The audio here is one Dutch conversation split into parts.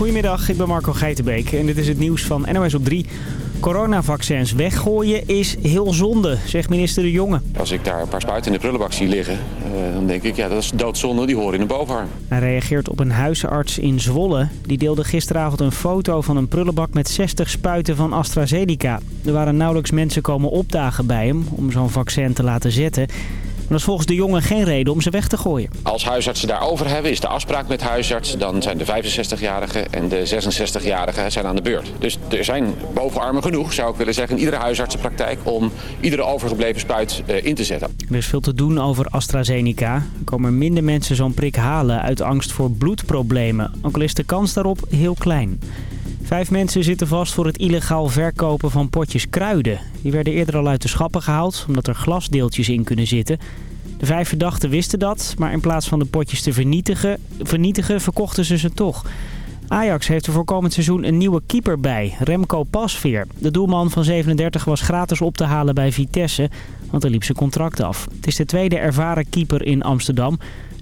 Goedemiddag, ik ben Marco Geitenbeek en dit is het nieuws van NOS op 3. Coronavaccins weggooien is heel zonde, zegt minister De Jonge. Als ik daar een paar spuiten in de prullenbak zie liggen, eh, dan denk ik, ja, dat is doodzonde, die horen in de bovenarm. Hij reageert op een huisarts in Zwolle. Die deelde gisteravond een foto van een prullenbak met 60 spuiten van AstraZeneca. Er waren nauwelijks mensen komen opdagen bij hem om zo'n vaccin te laten zetten dat is volgens de jongen geen reden om ze weg te gooien. Als huisartsen daarover hebben, is de afspraak met huisarts. Dan zijn de 65-jarigen en de 66-jarigen zijn aan de beurt. Dus er zijn bovenarmen genoeg, zou ik willen zeggen, in iedere huisartsenpraktijk... om iedere overgebleven spuit eh, in te zetten. Er is veel te doen over AstraZeneca. Er komen minder mensen zo'n prik halen uit angst voor bloedproblemen. Ook al is de kans daarop heel klein. Vijf mensen zitten vast voor het illegaal verkopen van potjes kruiden. Die werden eerder al uit de schappen gehaald, omdat er glasdeeltjes in kunnen zitten. De vijf verdachten wisten dat, maar in plaats van de potjes te vernietigen, vernietigen verkochten ze ze toch. Ajax heeft er voor komend seizoen een nieuwe keeper bij, Remco Pasveer. De doelman van 37 was gratis op te halen bij Vitesse, want er liep zijn contract af. Het is de tweede ervaren keeper in Amsterdam.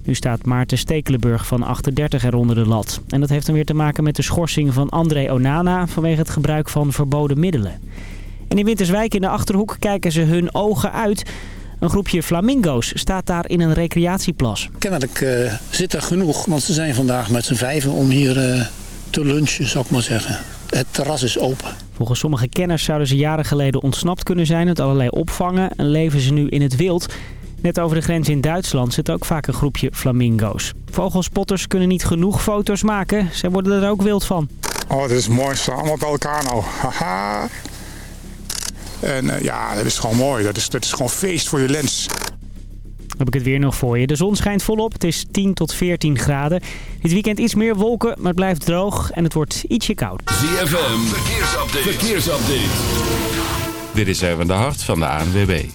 Nu staat Maarten Stekelenburg van 38 er onder de lat. En dat heeft dan weer te maken met de schorsing van André Onana vanwege het gebruik van verboden middelen. En in Winterswijk in de Achterhoek kijken ze hun ogen uit. Een groepje flamingo's staat daar in een recreatieplas. Kennelijk uh, zit er genoeg, want ze zijn vandaag met z'n vijven om hier uh, te lunchen, zou ik maar zeggen. Het terras is open. Volgens sommige kenners zouden ze jaren geleden ontsnapt kunnen zijn uit allerlei opvangen en leven ze nu in het wild. Net over de grens in Duitsland zit ook vaak een groepje flamingo's. Vogelspotters kunnen niet genoeg foto's maken. Zij worden er ook wild van. Oh, dit is mooi. Ze allemaal bij elkaar nou. Haha. En uh, ja, dat is gewoon mooi. Dat is, dat is gewoon feest voor je lens. heb ik het weer nog voor je. De zon schijnt volop. Het is 10 tot 14 graden. Dit weekend iets meer wolken, maar het blijft droog en het wordt ietsje koud. ZFM, verkeersupdate. verkeersupdate. Dit is even de hart van de ANWB.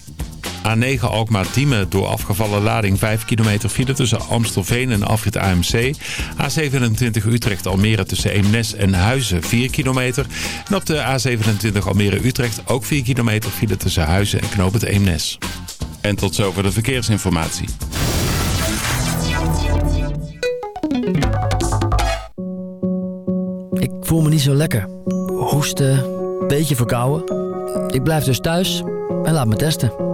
A9 Alkmaar-Diemen door afgevallen lading 5 kilometer file tussen Amstelveen en Afrit AMC. A27 Utrecht-Almere tussen Eemnes en Huizen 4 kilometer. En op de A27 Almere-Utrecht ook 4 kilometer file tussen Huizen en Knoop het Eemnes. En tot zover de verkeersinformatie. Ik voel me niet zo lekker. Hoesten, beetje verkouden. Ik blijf dus thuis en laat me testen.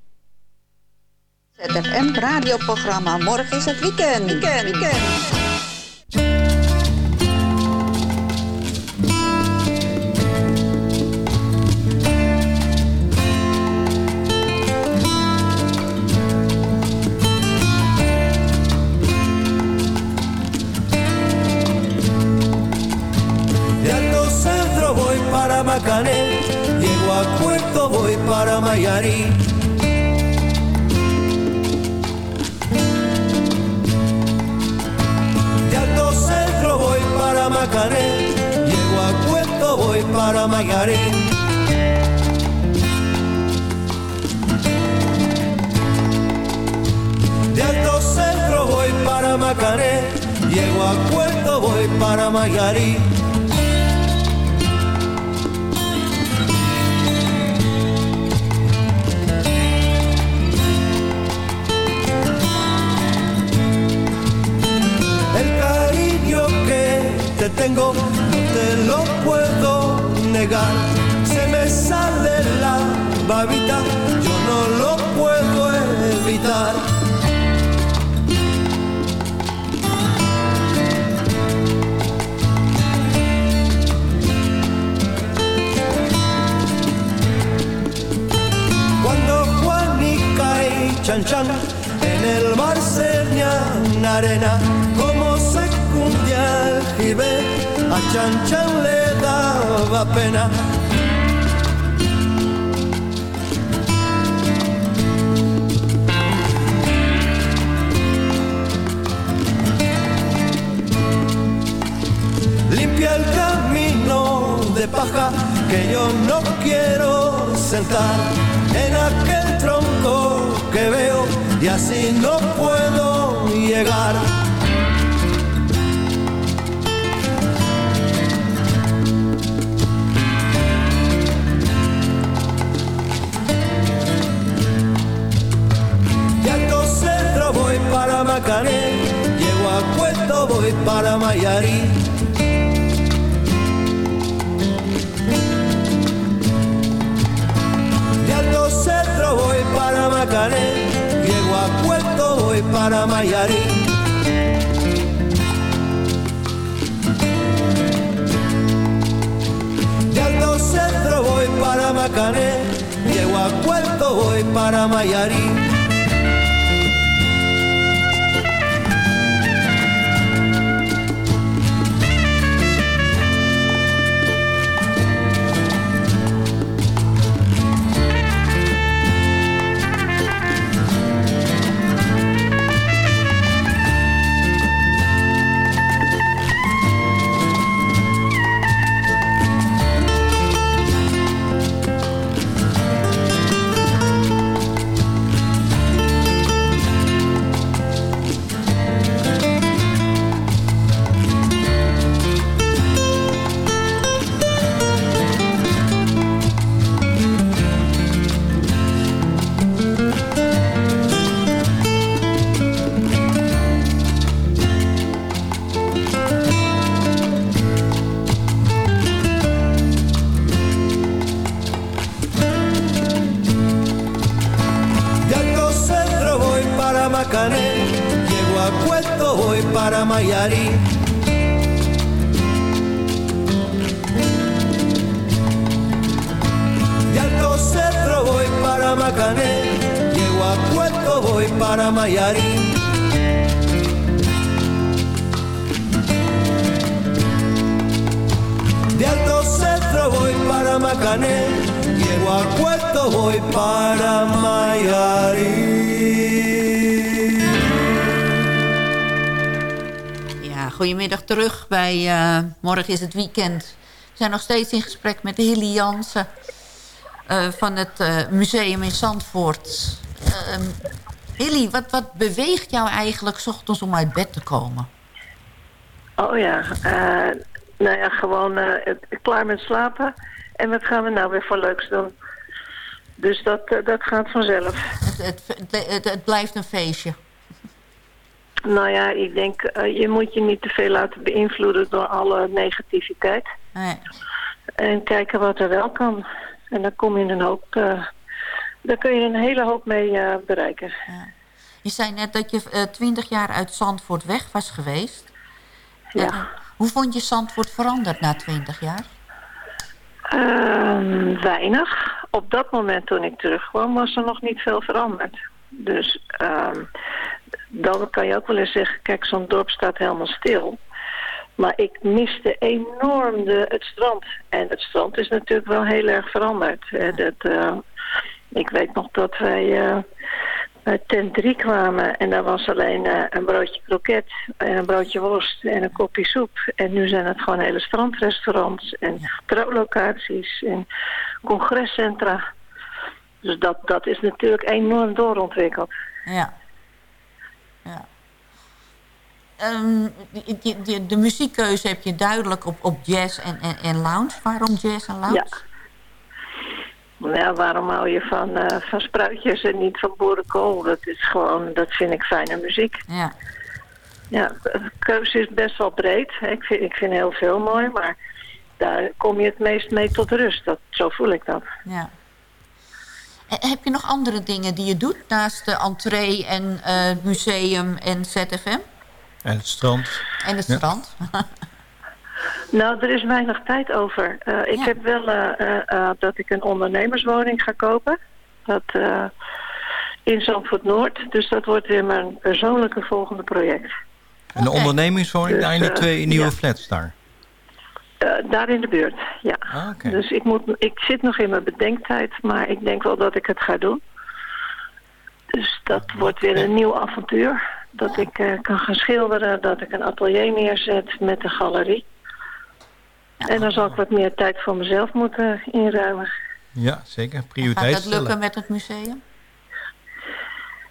ZFM radioprogramma. Morgen is het weekend. Weekend, weekend. Y así no puedo llegar. De Alto Centro voy para Macané, llego a Puerto voy para Mayarí. De Alto Centro voy para Macané, para Mayarí. De Alto Centro voy para Macané, llego a Puerto voy para Mayarí. Para Macané, llego a Puerto voy para Mayarí. De Alto Centro voy para Macané, llego a Puerto voy para Mayarí. Ja, goedemiddag terug bij eh, Morgen is het Weekend. We zijn nog steeds in gesprek met Hilly Jansen van het eh, museum in Zandvoort. Ehm Hilly, wat, wat beweegt jou eigenlijk 's ochtends om uit bed te komen? Oh ja, eh, nou ja, gewoon eh, klaar met slapen. En wat gaan we nou weer voor leuks doen? Dus dat, eh, dat gaat vanzelf. Het, het, het, blijft een feestje. Nou ja, ik denk, eh, je moet je niet te veel laten beïnvloeden door alle negativiteit. Nee. En kijken wat er wel kan. En dan kom je een hoop, eh, daar kun je een hele hoop mee eh, bereiken. Je zei net dat je twintig jaar uit Zandvoort weg was geweest. Ja. Eh, hoe vond je Zandvoort veranderd na twintig jaar? Ehm, weinig. Op dat moment toen ik terugkwam was er nog niet veel veranderd. Dus ehm, dan kan je ook wel eens zeggen, kijk zo'n dorp staat helemaal stil. Maar ik miste enorm de, het strand. En het strand is natuurlijk wel heel erg veranderd. Eh, dat, eh, ik weet nog dat wij eh, bij tent 3 kwamen en daar was alleen eh, een broodje kroket en een broodje worst en een kopje soep. En nu zijn het gewoon hele strandrestaurants en trouwlocaties en congrescentra. Dus dat, dat is natuurlijk enorm doorontwikkeld. Ja. ja. Ehm, die- die- de muziekkeuze heb je duidelijk op, op jazz en, en, en lounge. Waarom jazz en lounge? Ja. Nou waarom hou je van, eh, van spruitjes en niet van boerenkool? Dat is gewoon, dat vind ik fijne muziek. Ja. Ja, de keuze is best wel breed. Ik vind, ik vind heel veel mooi, maar daar kom je het meest mee tot rust. Dat, zo voel ik dat. ja. En heb je nog andere dingen die je doet naast de entree en eh, het museum en ZFM? En het strand. En het Ja. strand? Nou, er is weinig tijd over. Eh, ik heb wel eh, eh, dat ik een ondernemerswoning ga kopen. Dat, eh, in Zandvoort Noord. Dus dat wordt weer mijn persoonlijke volgende project. En de ondernemingswoning Dus, daar in die eh, twee nieuwe ja. flats daar? Eh, daar in de buurt, ja. Ah. Dus ik, moet, ik zit nog in mijn bedenktijd, maar ik denk wel dat ik het ga doen. Dus dat wordt weer een nieuw avontuur. Dat ik eh, kan gaan schilderen, dat ik een atelier neerzet met een galerie. En dan zal ik wat meer tijd voor mezelf moeten inruimen. Ja, zeker. Gaat Prioriteit dat lukken stellen. met het museum?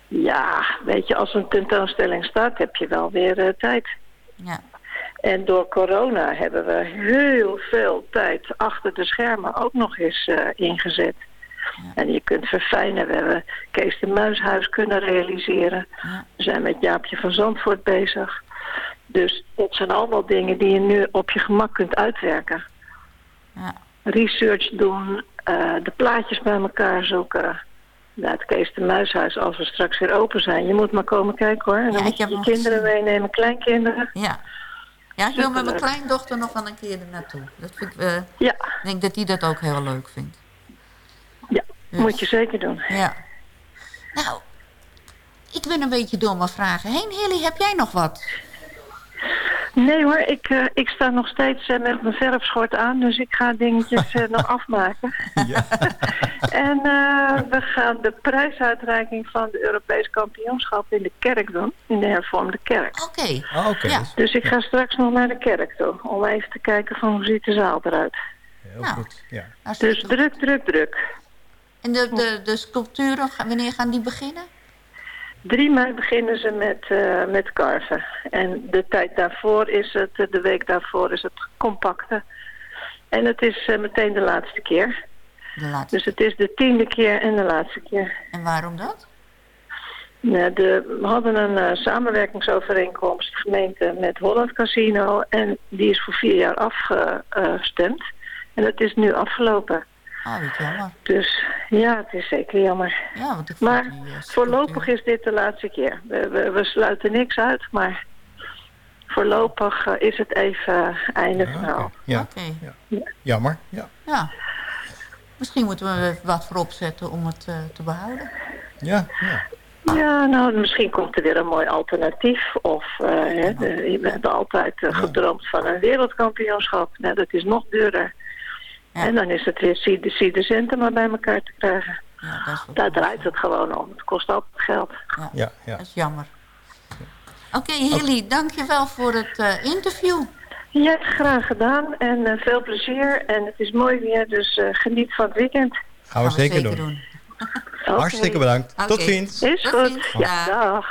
Ja, weet je, als een tentoonstelling staat, heb je wel weer eh, tijd. Ja. En door corona hebben we heel veel tijd achter de schermen ook nog eens eh, ingezet. En je kunt verfijnen. We hebben Kees de Muishuis kunnen realiseren. We zijn met Jaapje van Zandvoort bezig. Dus dat zijn allemaal dingen die je nu op je gemak kunt uitwerken. Ja. Research doen, eh, de plaatjes bij elkaar zoeken. Ja, het Kees de Muishuis, als we straks weer open zijn. Je moet maar komen kijken hoor. En dan Ja, moet ik je kinderen gezien. meenemen, kleinkinderen. Ja. Ja, ik wil met mijn kleindochter nog wel een keer er naartoe. Dat vind ik, eh, Ja. Ik denk dat die dat ook heel leuk vindt. Dus- moet je zeker doen. Ja. Nou, ik ben een beetje door mijn vragen heen. Hilly, heb jij nog wat? Nee hoor, ik, eh, ik sta nog steeds eh, met mijn verfschort aan, dus ik ga dingetjes eh, nog afmaken. en eh, we gaan de prijsuitreiking van de Europees kampioenschap in de kerk doen, in de hervormde kerk. Oké. Ah, oké. Ja. Dus ik ga straks nog naar de kerk toe, om even te kijken van hoe ziet de zaal eruit. Heel Nou. goed. Ja. Dus druk, druk, druk. En de, de, de sculpturen, wanneer gaan die beginnen? 3 mei beginnen ze met, eh met carven. En de tijd daarvoor is het, de week daarvoor is het compacte. En het is eh, meteen de laatste keer. De laatste. Dus het is de tiende keer en de laatste keer. En waarom dat? Nou, de, we hadden een eh, samenwerkingsovereenkomst, gemeente met Holland Casino. En die is voor vier jaar afgestemd. En het is nu afgelopen. Ah, wat jammer. Dus ja, het is zeker jammer. Ja, want ik Maar eh, voorlopig is dit de laatste keer. We, we, we sluiten niks uit, maar voorlopig eh, is het even eh, einde verhaal. Ja. Oké. ja. Jammer. Ja. Ja. Misschien moeten we er wat voor opzetten om het eh, te behouden. Ja. ja. Ja, nou, misschien komt er weer een mooi alternatief. Of eh, hè, de- we hebben altijd gedroomd van een wereldkampioenschap. Nou, dat is nog duurder. En dan is het weer zie de, zie de centen maar bij elkaar te krijgen. Ja, dat Daar draait het gewoon om. Het kost altijd geld. Ja, Ja, ja. dat is jammer. Oké, Hilly, dankjewel voor het eh, interview. Ja, graag gedaan. En eh, veel plezier. En het is mooi weer, dus eh, geniet van het weekend. Gaan we zeker doen. Hartstikke bedankt. Tot ziens. Is Tot goed. ziens. Ja, dag.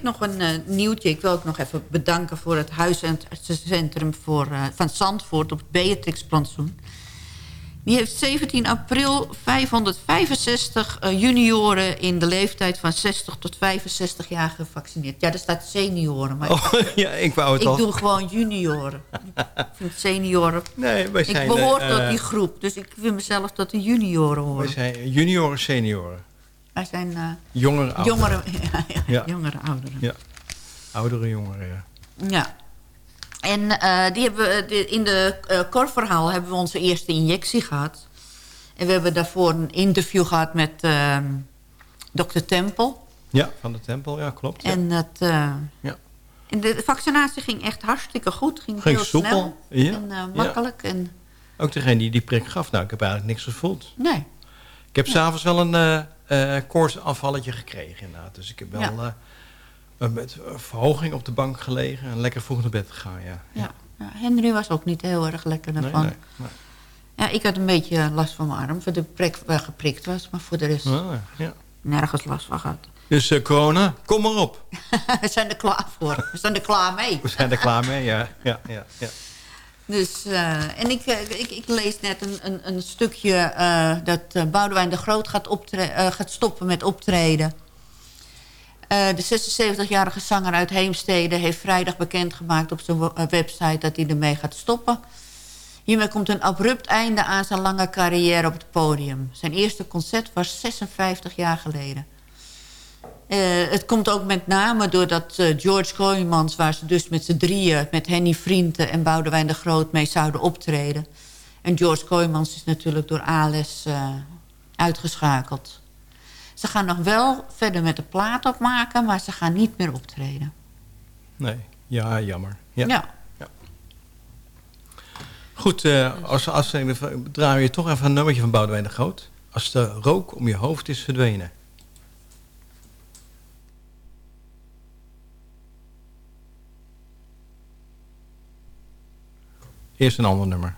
Ik nog een eh, nieuwtje. Ik wil ook nog even bedanken voor het huiscentrum voor, eh, van Zandvoort op het Beatrixplantsoen. Die heeft 17 april 565 eh, junioren in de leeftijd van 60 tot 65 jaar gevaccineerd. Ja, er staat senioren, maar Oh, ja, ik wou het ik al. doe gewoon junioren. ik vind senioren... Nee, wij zijn, ik behoor eh, tot die groep, dus ik vind mezelf tot de junioren Wij horen. zijn junioren, senioren. Wij zijn eh, Jongeren, ouderen. jongeren, ja, ja, Ja. jongeren, ouderen. Ja. Oudere jongeren, ja. Ja. En eh, die hebben, we- in de eh korverhaal hebben we onze eerste injectie gehad. En we hebben daarvoor een interview gehad met ehm dokter Tempel. Ja, van de tempel, ja, klopt. En, dat, Ja. en de vaccinatie ging echt hartstikke goed. Ging, Ging heel soepel, snel ja. en makkelijk. En, Ook degene die die prik gaf, nou, ik heb eigenlijk niks gevoeld. nee. Ik heb s'avonds wel een eh eh koortsafvalletje gekregen, inderdaad. Dus ik heb wel Ja. eh, met eh, verhoging op de bank gelegen en lekker vroeg naar bed gegaan, ja. Ja. Ja, Henry was ook niet heel erg lekker Nee, daarvan. nee, nee. Ja, ik had een beetje last van mijn arm. Voor de prik waar geprikt was. Maar voor de rest Ah, ja. nergens last van gehad. Dus eh, corona, kom maar op. we zijn er klaar voor. We zijn er klaar mee. We zijn er klaar mee, ja. ja, ja, ja. Dus, eh, en ik, eh, ik, ik lees net een, een, een stukje eh, dat Boudewijn de Groot gaat, gaat stoppen met optreden. De 76-jarige zanger uit Heemstede heeft vrijdag bekendgemaakt op zijn website dat hij ermee gaat stoppen. Hiermee komt een abrupt einde aan zijn lange carrière op het podium. Zijn eerste concert was 56 jaar geleden. Eh, het komt ook met name doordat eh, George Kooijmans... waar ze dus met z'n drieën, met Henny Vrienden en Boudewijn de Groot... mee zouden optreden. En George Kooijmans is natuurlijk door ALS eh, uitgeschakeld. Ze gaan nog wel verder met de plaat opmaken... maar ze gaan niet meer optreden. Nee, ja, jammer. Ja. Ja. Goed, eh, als, als, we draaien we toch even een nummertje van Boudewijn de Groot. Als de rook om je hoofd is verdwenen. Eerst een ander nummer.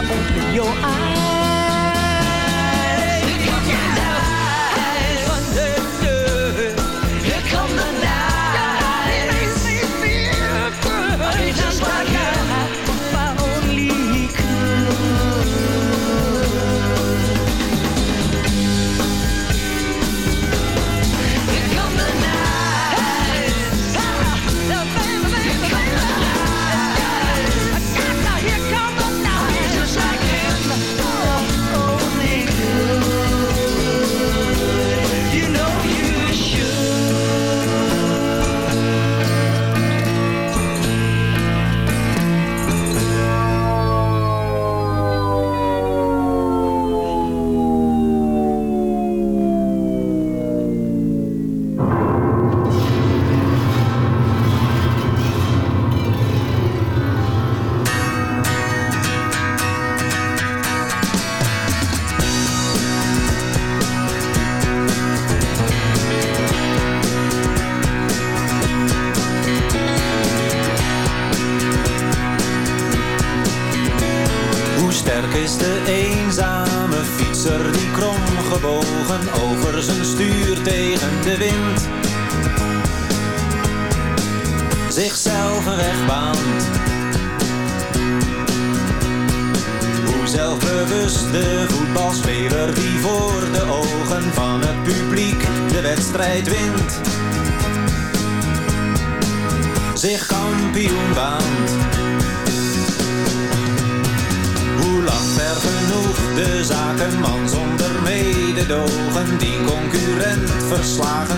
To open your eyes.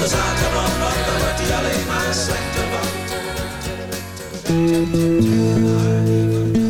De zakenman, want daar wordt hij alleen maar slechter van. Maar liever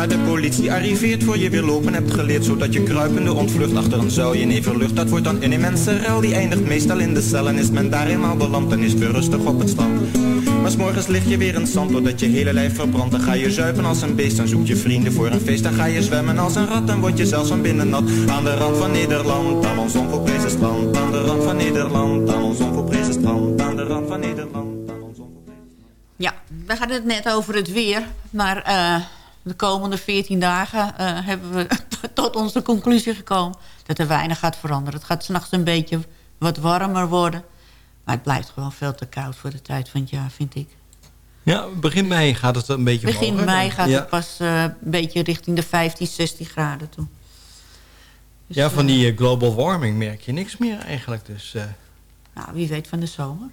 Maar de politie arriveert voor je weer lopen. Hebt geleerd Zodat je kruipende ontvlucht achter een zuilje neverlucht Dat wordt dan een immense die eindigt meestal in de cel En is men daar eenmaal beland, dan is weer rustig op het strand. Maar s'morgens lig je weer in zand, doordat je hele lijf verbrandt. Dan ga je zuipen als een beest, dan zoek je vrienden voor een feest. Dan ga je zwemmen als een rat, dan word je zelfs van binnen nat. Aan de rand van Nederland, aan ons onvolprezen strand. Aan de rand van Nederland, aan ons onvolprezen strand. Aan de rand van Nederland, aan ons Ja, we hadden het net over het weer. Maar eh, de komende 14 dagen eh, hebben we tot onze conclusie gekomen... dat er weinig gaat veranderen. Het gaat s'nachts een beetje wat warmer worden. Maar het blijft gewoon veel te koud voor de tijd van het jaar, vind ik. Ja, begin mei gaat het een beetje Begin omhoog, mei gaat ja. het pas eh, een beetje richting de 15, 16 graden toe. Dus, ja, van eh, die global warming merk je niks meer eigenlijk. Dus nou, wie weet van de zomer.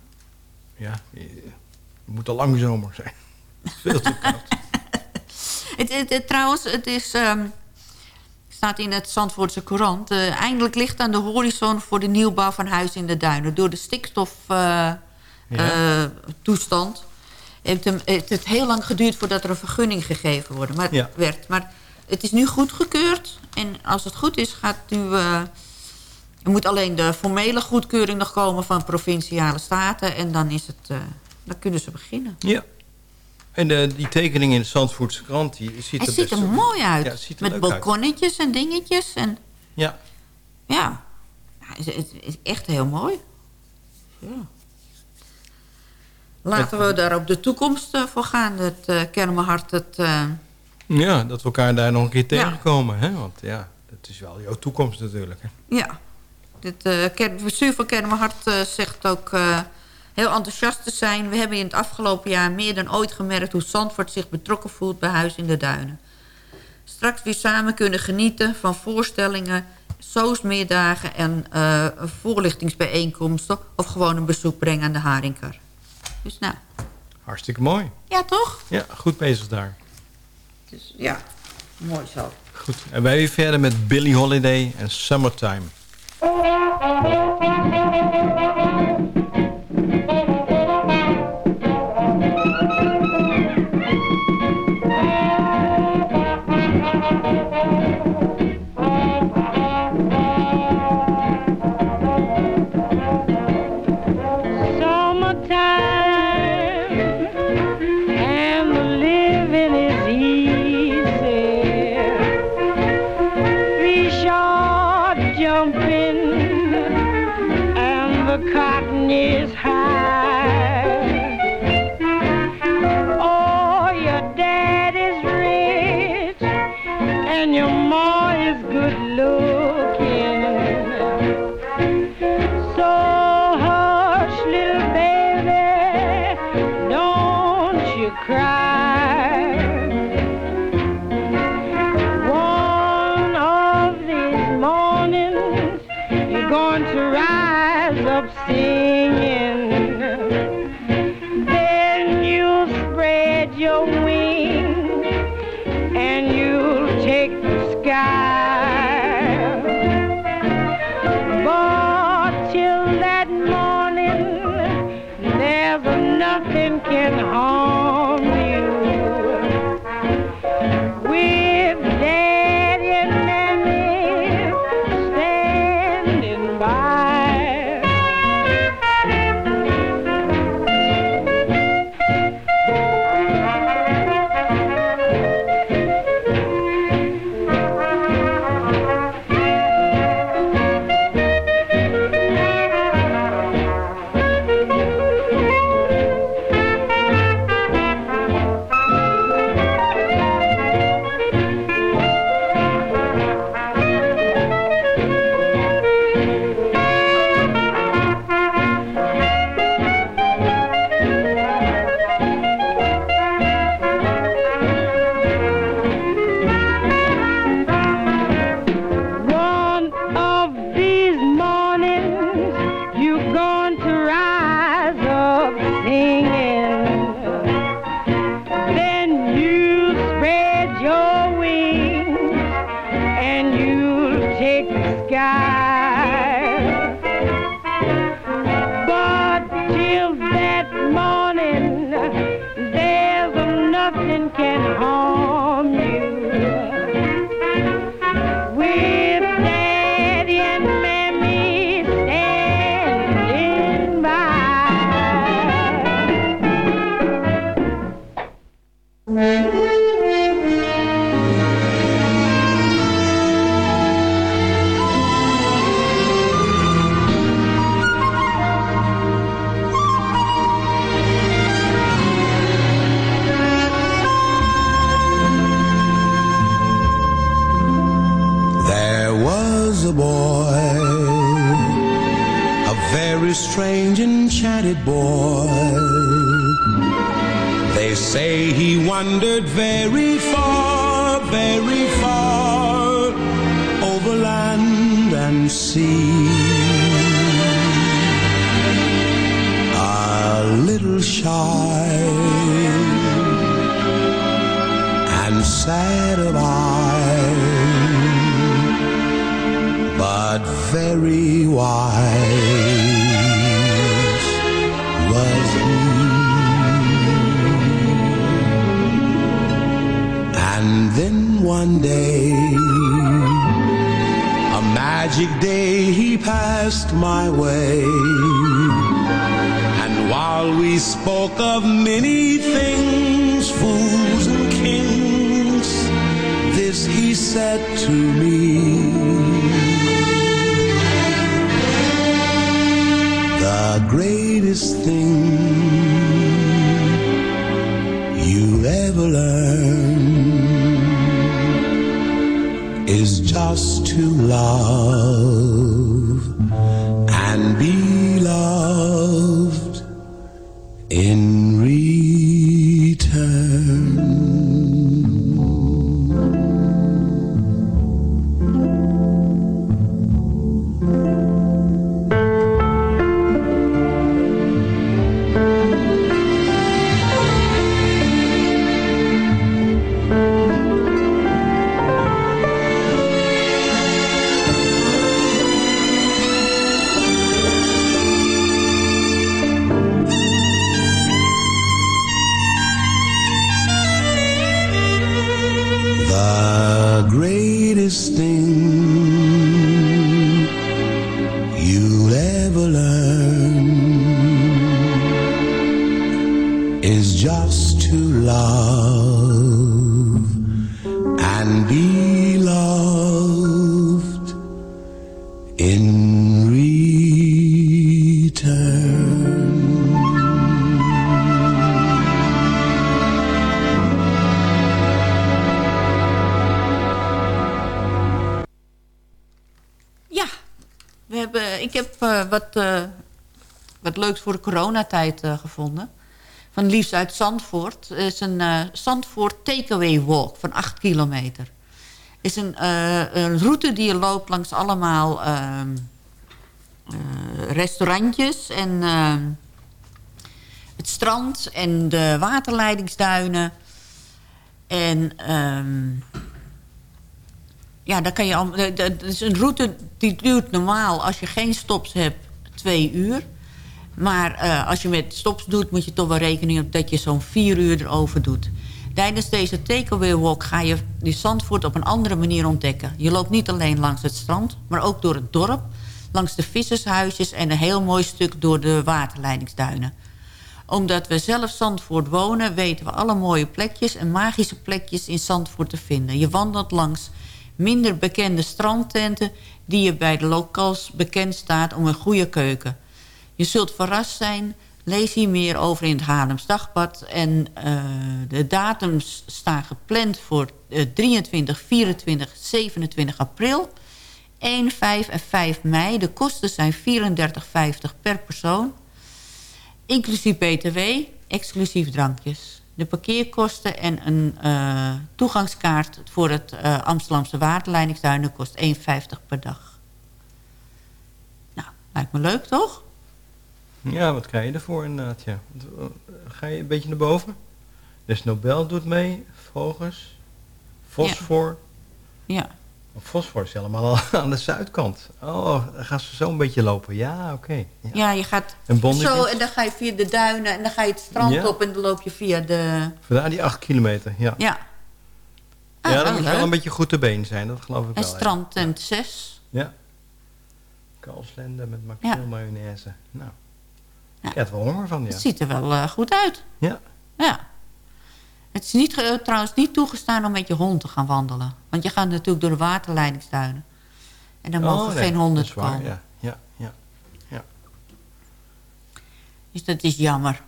ja, het moet al lang zomer zijn. Veel te koud. Het, het, het- trouwens, het is, ehm, staat in het Zandvoortse Courant... eh, eindelijk ligt aan de horizon voor de nieuwbouw van huizen in de duinen. Door de stikstoftoestand toestand heeft, hem- heeft het heel lang geduurd... voordat er een vergunning gegeven wordt. Maar, Ja. werd. maar het is nu goedgekeurd. En als het goed is, gaat nu... eh, er moet alleen de formele goedkeuring nog komen van provinciale staten. En dan, is het, eh, dan kunnen ze beginnen. Ja. En eh, die tekening in de Zandvoortse krant, die ziet Het er ziet best er mooi uit. Ja, het ziet er met uit. balkonnetjes en dingetjes. En, Ja. ja, het, het is echt heel mooi. Ja. Laten we daar op de toekomst eh, voor gaan. Dat uh, Kermenhart het... eh, ja, dat we elkaar daar nog een keer tegenkomen. Hè? Want ja, dat is wel jouw toekomst natuurlijk. Hè? ja, het eh, Ker- bestuur van Kermenhart zegt ook heel enthousiast te zijn. We hebben in het afgelopen jaar meer dan ooit gemerkt... hoe Zandvoort zich betrokken voelt bij Huis in de Duinen. Straks weer samen kunnen genieten van voorstellingen... soosmeerdagen en eh, voorlichtingsbijeenkomsten... of gewoon een bezoek brengen aan de Haringkar. Dus nou, Hartstikke mooi. ja toch? Ja, goed bezig daar. Dus ja, mooi zo. Goed. En wij weer verder met Billie Holiday en Summertime. Summertime day he passed my way. And while we spoke of many things, fools and kings, this he said to me. The greatest thing you ever learned Just to love. Tijd eh, gevonden. Van liefst uit Zandvoort. Het is een eh, Zandvoort takeaway walk van 8 kilometer. Het is een, eh, een, route die je loopt langs allemaal ehm, restaurantjes en ehm, het strand en de waterleidingsduinen. En ehm, ja, daar kan je al, dat is een route die duurt normaal als je geen stops hebt twee uur. Maar eh, als je met stops doet, moet je toch wel rekening houden dat je zo'n vier uur erover doet. Tijdens deze takeaway walk ga je die Zandvoort op een andere manier ontdekken. Je loopt niet alleen langs het strand, maar ook door het dorp, langs de vissershuisjes en een heel mooi stuk door de waterleidingsduinen. Omdat we zelf Zandvoort wonen, weten we alle mooie plekjes en magische plekjes in Zandvoort te vinden. Je wandelt langs minder bekende strandtenten die je bij de locals bekend staat om een goede keuken. Je zult verrast zijn. Lees hier meer over in het Haarlems Dagblad. En eh, de datums staan gepland voor eh, 23, 24, 27 april. 1, 5 en 5 mei. De kosten zijn 34,50 per persoon. Inclusief btw, exclusief drankjes. De parkeerkosten en een eh, toegangskaart voor het eh, Amsterdamse waterleidingsduinen kost 1,50 per dag. Nou, lijkt me leuk toch? Ja, wat krijg je ervoor inderdaad, ja. Eh, Ga je een beetje naar boven? Dus Nobel doet mee, Vogels, Fosfor. Ja. Oh, Fosfor is helemaal al aan de zuidkant. Oh, dan gaan ze zo een beetje lopen. Ja, oké. Ja. Ja, je gaat En zo en dan ga je via de duinen en dan ga je het strand Ja. op en dan loop je via de... Vandaar die acht kilometer, ja. Ja. Ah, ja, wel dan moet je wel een beetje goed te been zijn, dat geloof ik En wel. ja. strandtent 6. Ja. Kalfslende met makreel mayonaise. Nou, ik heb wel honger van, ja. Het ziet er wel eh, goed uit. Ja. Ja. Het is niet, ge- trouwens niet toegestaan om met je hond te gaan wandelen. Want je gaat natuurlijk door de waterleidingsduinen. En dan mogen Oh, nee, geen honden dat waar, komen. Ja, ja, ja. ja. Dus dat is jammer.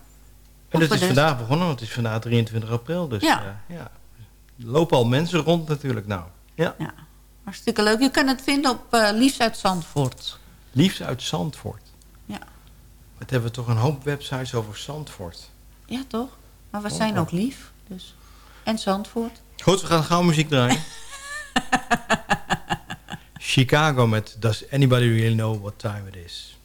En voor is de- vandaag begonnen, want het is vandaag 23 april. Dus Ja. ja. ja. Er lopen al mensen rond natuurlijk nou. Ja. Hartstikke leuk. Je kan het vinden op eh Liefst uit Zandvoort. Liefst uit Zandvoort. Wat hebben we toch een hoop websites over Zandvoort. Ja, toch? Maar we Oh, zijn oh. ook lief. Dus. En Zandvoort. Goed, we gaan gauw muziek draaien. Chicago met Does Anybody Really Know What Time It Is?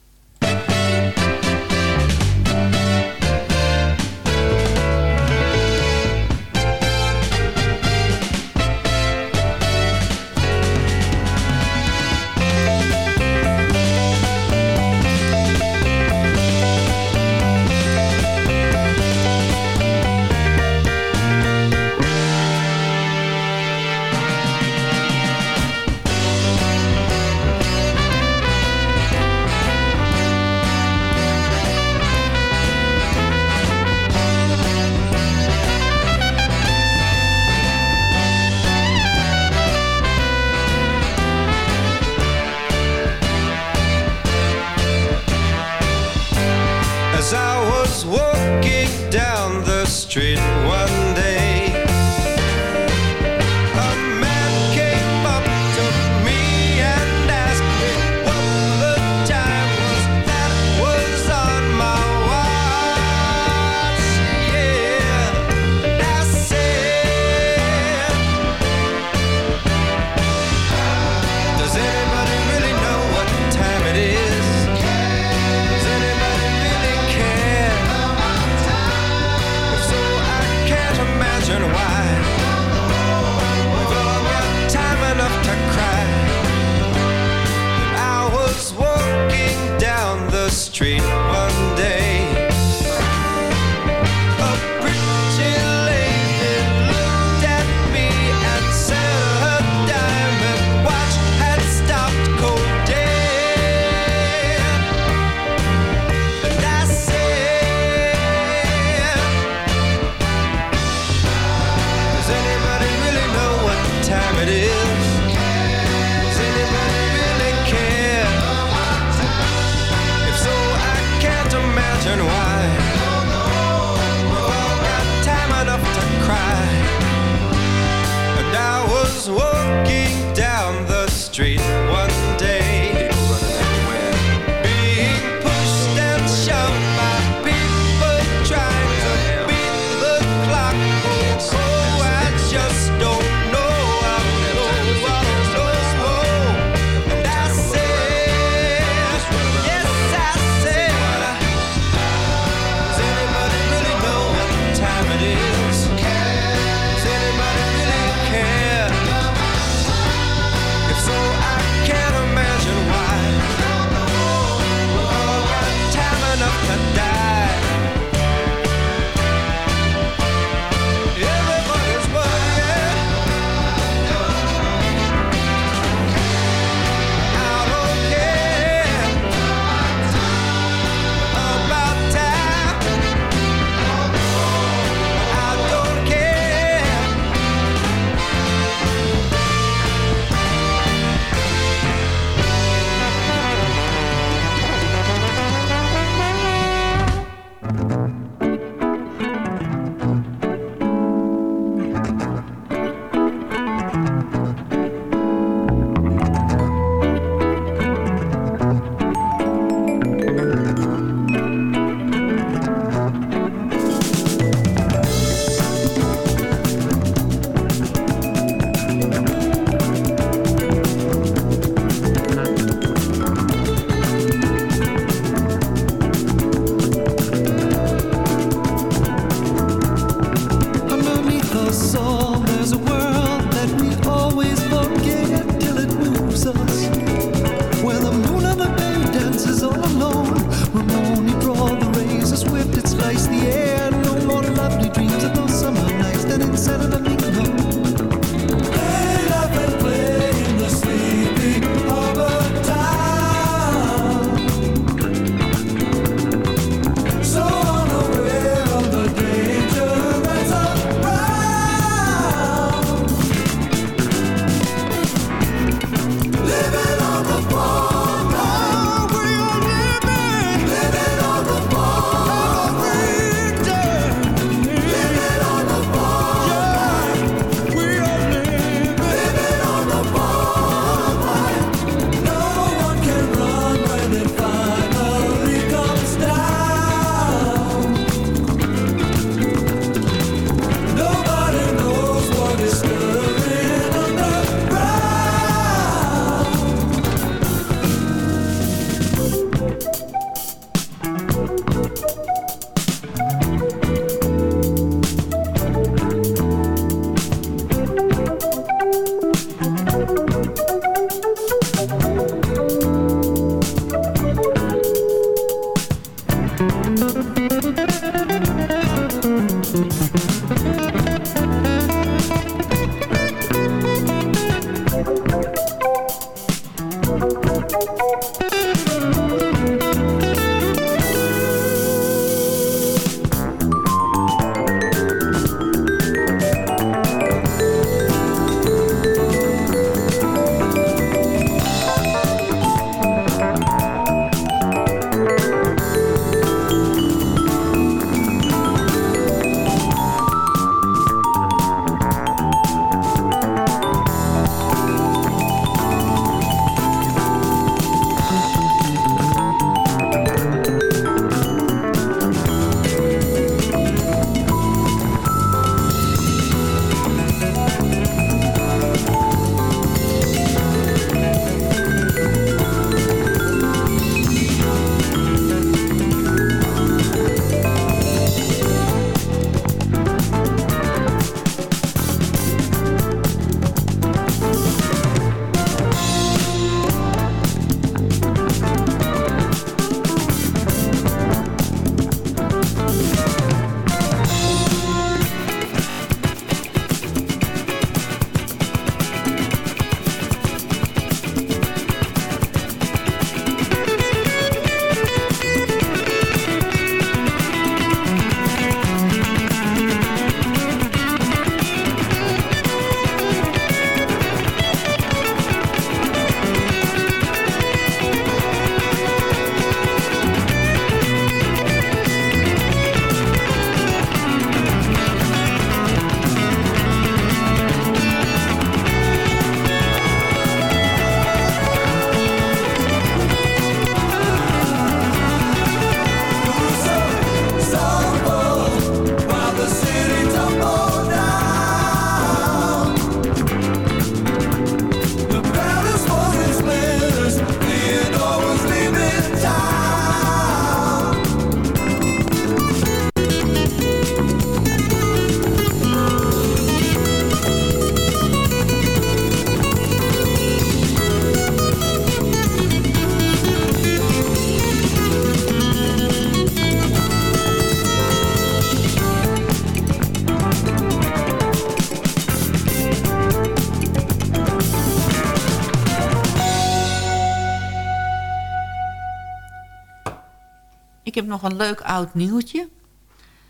Heb nog een leuk oud nieuwtje.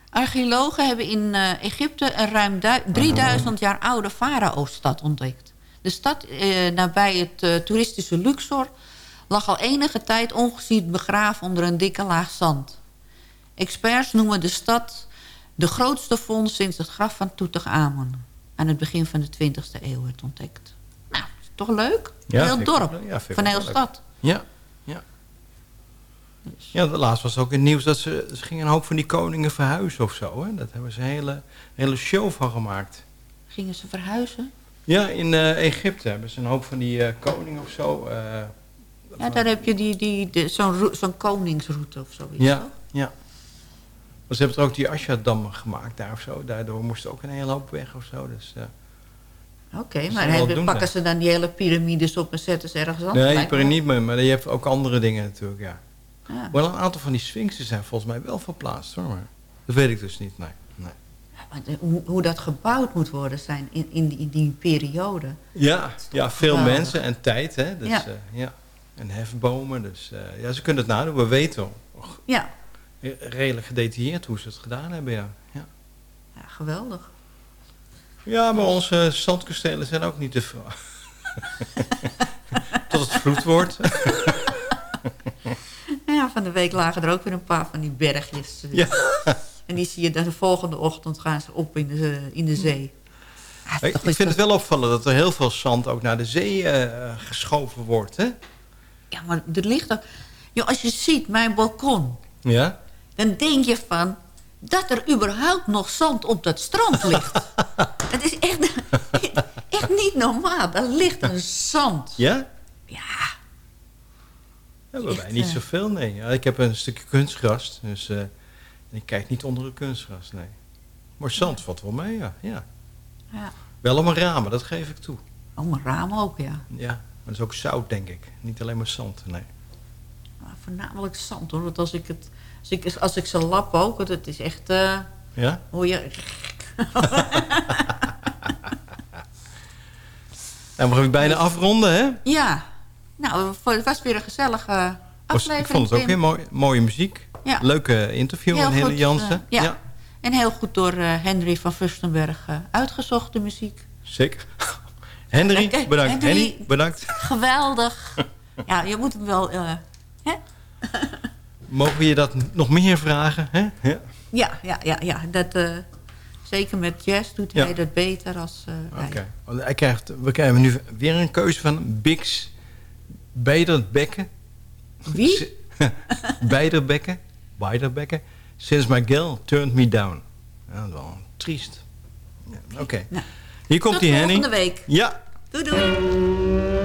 Archeologen hebben in eh, Egypte een ruim du- 3000 jaar oude farao-stad ontdekt. De stad eh, nabij het eh, toeristische Luxor lag al enige tijd ongeziet begraven onder een dikke laag zand. Experts noemen de stad de grootste vondst sinds het graf van Tutankhamon. Aan het begin van de 20e eeuw werd ontdekt. Nou, is toch leuk? Ja, heel ik dorp, ja, van heel stad. Ja, ja. Ja, de laatst was ook in het nieuws dat ze, ze gingen een hoop van die koningen verhuizen of zo. Hè? Dat hebben ze een hele, hele show van gemaakt. Gingen ze verhuizen? Ja, in eh, Egypte hebben ze een hoop van die eh, koningen of zo. eh, Ja, daar heb je die, die, zo'n zo'n koningsroute of zoiets. ja, toch? ja. Maar ze hebben er ook die Asja-dam gemaakt daar of zo. Daardoor moest ook een hele hoop weg of zo. Dus, Oké, Dus maar hebben- pakken ze dan die hele piramides op en zetten ze ergens anders? Nee, per niet meer, maar je hebt ook andere dingen natuurlijk, ja. Ja. Wel een aantal van die sphinxen zijn volgens mij wel verplaatst, hoor. Maar dat weet ik dus niet, nee. nee. Want, eh, Hoe, hoe dat gebouwd moet worden zijn in, in, die, in die periode. Ja, ja veel mensen en tijd, hè. Dus, Ja. ja. ja. En hefbomen, dus eh, ja, ze kunnen het nadoen. We weten och, Ja, redelijk gedetailleerd hoe ze het gedaan hebben, ja. Ja, ja geweldig. ja maar onze zandkastelen zijn ook niet te veel. Tot het vloed wordt. Ja, van de week lagen er ook weer een paar van die bergjes. Ja. En die zie je dan de volgende ochtend gaan ze op in de, in de zee. ik ik vind het wel opvallend dat er heel veel zand ook naar de zee eh, geschoven wordt, hè? Ja, maar er ligt ook... Joh, als je ziet mijn balkon, Ja? dan denk je van... dat er überhaupt nog zand op dat strand ligt. Het is echt, echt niet normaal. Daar ligt een zand. Ja? Ja. Mij Echt, niet eh, zoveel, nee. Ja, ik heb een stukje kunstgras, dus eh, ik kijk niet onder het kunstgras, nee. Maar zand valt wel mee, ja. ja. Ja. Wel om een ramen, dat geef ik toe. Oh, mijn raam ook, ja. Ja, maar dat is ook zout, denk ik. Niet alleen maar zand, nee. Maar voornamelijk zand, hoor. Want als ik, het, als ik, als ik ze lap ook, het is echt... eh Ja? hoe je... Nou, we gaan bijna afronden, hè? Ja. Nou, het was weer een gezellige aflevering, ik vond het ook weer mooi, mooie muziek. Ja. Leuke interview Heel met goed, Jansen. eh, ja. En heel goed door eh, Henry van Furstenberg eh, uitgezocht, de muziek. Zeker. Henry, Kijk, bedankt. Henry. Bedankt. Geweldig. ja, je moet hem wel... hè? Mogen we je dat nog meer vragen? Hè? Ja. Ja, ja, ja, ja. Dat, zeker met jazz doet Ja. hij dat beter als wij. Oké. Krijgt, we krijgen nu weer een keuze van Bix Beiderbekken. Wie? Beiderbekken. Beiderbekken. Since my girl turned me down. Ja, dat is wel triest. Ja, Oké. Hier komt die Henny. volgende week. Ja. Doei doei.